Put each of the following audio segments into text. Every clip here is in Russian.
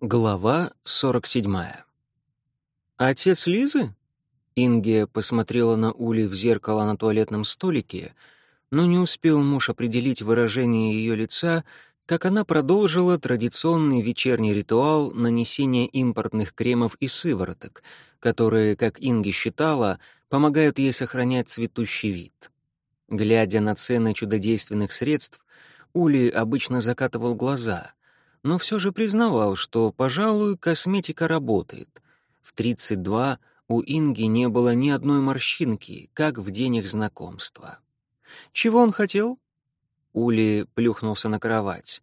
Глава 47. «Отец Лизы?» Инге посмотрела на Ули в зеркало на туалетном столике, но не успел муж определить выражение ее лица, как она продолжила традиционный вечерний ритуал нанесения импортных кремов и сывороток, которые, как Инге считала, помогают ей сохранять цветущий вид. Глядя на цены чудодейственных средств, Ули обычно закатывал глаза — но все же признавал, что, пожалуй, косметика работает. В 32 у Инги не было ни одной морщинки, как в день их знакомства. «Чего он хотел?» Ули плюхнулся на кровать.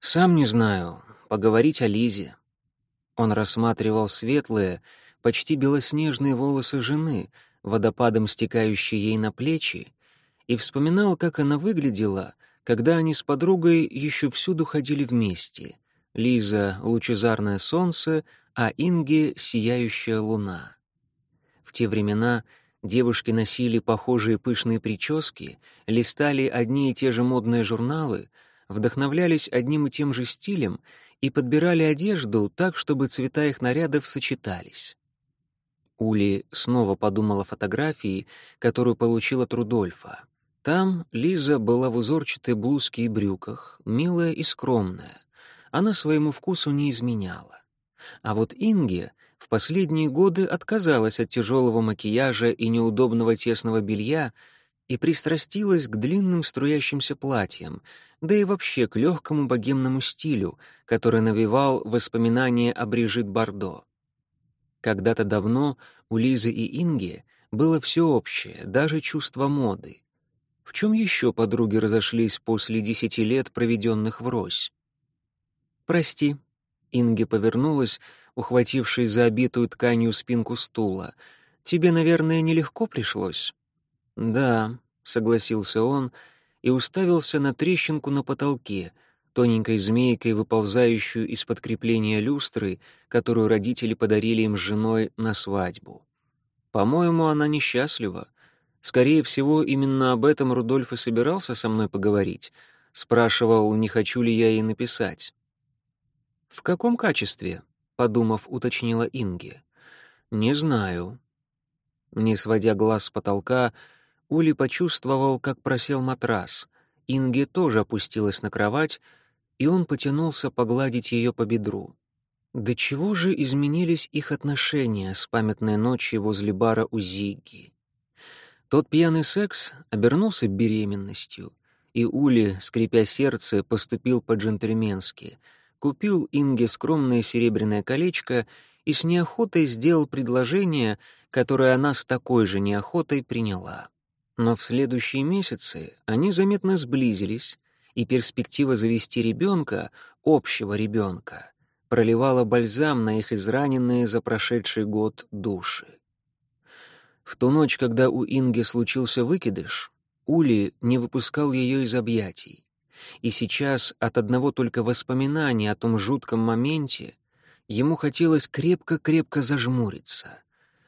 «Сам не знаю. Поговорить о Лизе». Он рассматривал светлые, почти белоснежные волосы жены, водопадом стекающие ей на плечи, и вспоминал, как она выглядела, когда они с подругой еще всюду ходили вместе. Лиза — лучезарное солнце, а Инге — сияющая луна. В те времена девушки носили похожие пышные прически, листали одни и те же модные журналы, вдохновлялись одним и тем же стилем и подбирали одежду так, чтобы цвета их нарядов сочетались. Ули снова подумала о фотографии, которую получила от Рудольфа. Там Лиза была в узорчатой блузке и брюках, милая и скромная. Она своему вкусу не изменяла. А вот Инге в последние годы отказалась от тяжелого макияжа и неудобного тесного белья и пристрастилась к длинным струящимся платьям, да и вообще к легкому богемному стилю, который навевал воспоминания о Брижит Бардо. Когда-то давно у Лизы и Инги было всеобщее, даже чувство моды. В чем еще подруги разошлись после десяти лет, проведенных врозь? «Прости», — Инге повернулась, ухватившись за обитую тканью спинку стула. «Тебе, наверное, нелегко пришлось?» «Да», — согласился он и уставился на трещинку на потолке, тоненькой змейкой, выползающую из подкрепления люстры, которую родители подарили им с женой на свадьбу. «По-моему, она несчастлива. Скорее всего, именно об этом Рудольф и собирался со мной поговорить. Спрашивал, не хочу ли я ей написать. «В каком качестве?» — подумав, уточнила Инге. «Не знаю». Не сводя глаз с потолка, Ули почувствовал, как просел матрас. Инге тоже опустилась на кровать, и он потянулся погладить ее по бедру. До чего же изменились их отношения с памятной ночи возле бара у Зигги? Тот пьяный секс обернулся беременностью, и Ули, скрипя сердце, поступил по-джентльменски, купил Инге скромное серебряное колечко и с неохотой сделал предложение, которое она с такой же неохотой приняла. Но в следующие месяцы они заметно сблизились, и перспектива завести ребенка, общего ребенка, проливала бальзам на их израненные за прошедший год души. В ту ночь, когда у Инги случился выкидыш, Ули не выпускал ее из объятий. И сейчас от одного только воспоминания о том жутком моменте ему хотелось крепко-крепко зажмуриться.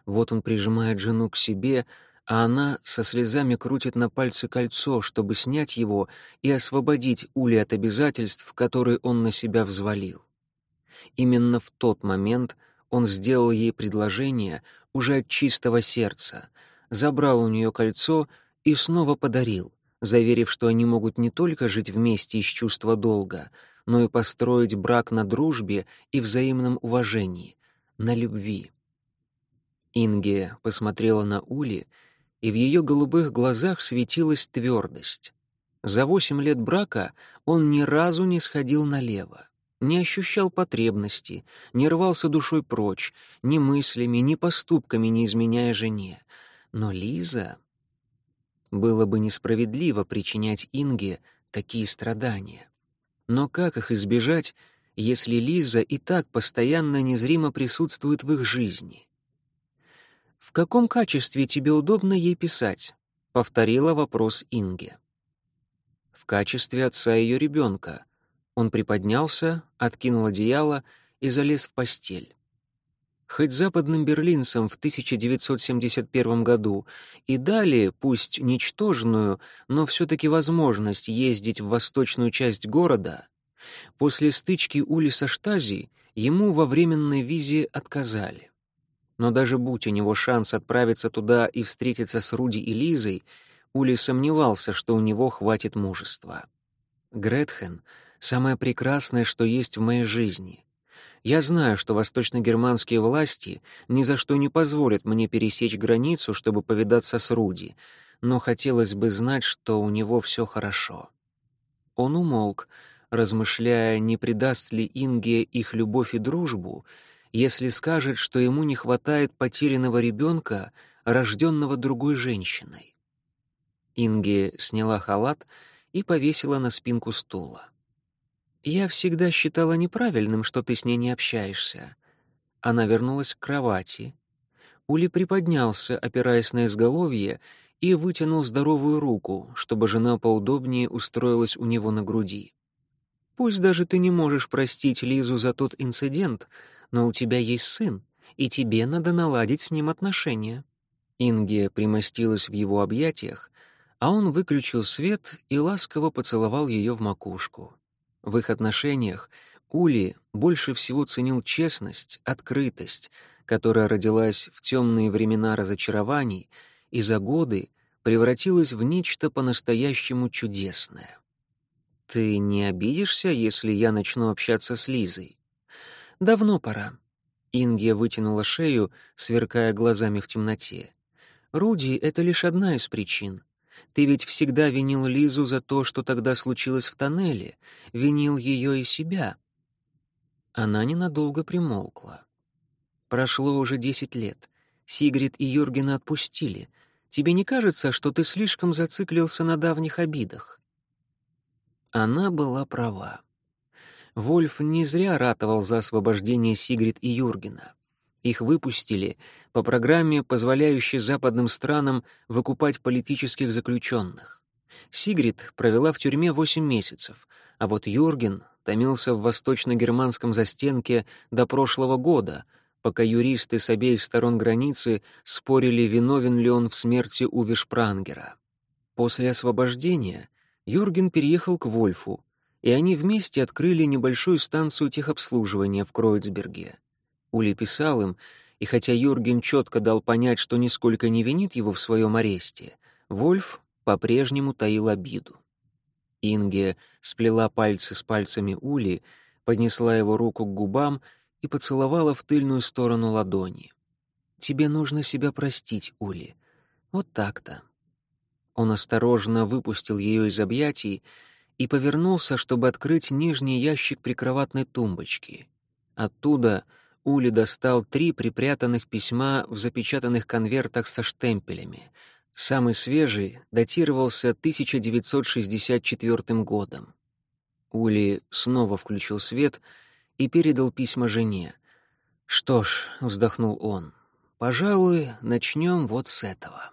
Вот он прижимает жену к себе, а она со слезами крутит на пальце кольцо, чтобы снять его и освободить Ули от обязательств, которые он на себя взвалил. Именно в тот момент он сделал ей предложение, уже от чистого сердца, забрал у нее кольцо и снова подарил, заверив, что они могут не только жить вместе из чувства долга, но и построить брак на дружбе и взаимном уважении, на любви. Инге посмотрела на Ули, и в ее голубых глазах светилась твердость. За восемь лет брака он ни разу не сходил налево не ощущал потребности, не рвался душой прочь, ни мыслями, ни поступками не изменяя жене. Но Лиза... Было бы несправедливо причинять Инге такие страдания. Но как их избежать, если Лиза и так постоянно незримо присутствует в их жизни? «В каком качестве тебе удобно ей писать?» — повторила вопрос Инге. «В качестве отца ее ребенка», он приподнялся, откинул одеяло и залез в постель. Хоть западным берлинцам в 1971 году и дали, пусть ничтожную, но все-таки возможность ездить в восточную часть города, после стычки Ули со Штази ему во временной визе отказали. Но даже будь у него шанс отправиться туда и встретиться с Руди и Лизой, Ули сомневался, что у него хватит мужества. Гретхен — самое прекрасное, что есть в моей жизни. Я знаю, что восточно-германские власти ни за что не позволят мне пересечь границу, чтобы повидаться с Руди, но хотелось бы знать, что у него все хорошо. Он умолк, размышляя, не предаст ли Инге их любовь и дружбу, если скажет, что ему не хватает потерянного ребенка, рожденного другой женщиной. Инге сняла халат и повесила на спинку стула. «Я всегда считала неправильным, что ты с ней не общаешься». Она вернулась к кровати. Ули приподнялся, опираясь на изголовье, и вытянул здоровую руку, чтобы жена поудобнее устроилась у него на груди. «Пусть даже ты не можешь простить Лизу за тот инцидент, но у тебя есть сын, и тебе надо наладить с ним отношения». Инге примостилась в его объятиях, а он выключил свет и ласково поцеловал ее в макушку. В их отношениях Ули больше всего ценил честность, открытость, которая родилась в темные времена разочарований и за годы превратилась в нечто по-настоящему чудесное. «Ты не обидишься, если я начну общаться с Лизой?» «Давно пора». Ингия вытянула шею, сверкая глазами в темноте. «Руди — это лишь одна из причин. Ты ведь всегда винил Лизу за то, что тогда случилось в тоннеле, винил ее и себя. Она ненадолго примолкла. Прошло уже десять лет. Сигрид и Юргена отпустили. Тебе не кажется, что ты слишком зациклился на давних обидах? Она была права. Вольф не зря ратовал за освобождение Сигрид и Юргена. Их выпустили по программе, позволяющей западным странам выкупать политических заключенных. Сигрид провела в тюрьме 8 месяцев, а вот Юрген томился в восточно-германском застенке до прошлого года, пока юристы с обеих сторон границы спорили, виновен ли он в смерти Уви Шпрангера. После освобождения Юрген переехал к Вольфу, и они вместе открыли небольшую станцию техобслуживания в Кройцберге. Ули писал им, и хотя Юрген четко дал понять, что нисколько не винит его в своем аресте, Вольф по-прежнему таил обиду. Инге сплела пальцы с пальцами Ули, поднесла его руку к губам и поцеловала в тыльную сторону ладони. «Тебе нужно себя простить, Ули. Вот так-то». Он осторожно выпустил ее из объятий и повернулся, чтобы открыть нижний ящик прикроватной тумбочки. Оттуда Ули достал три припрятанных письма в запечатанных конвертах со штемпелями. Самый свежий датировался 1964 годом. Ули снова включил свет и передал письма жене. «Что ж», — вздохнул он, — «пожалуй, начнем вот с этого».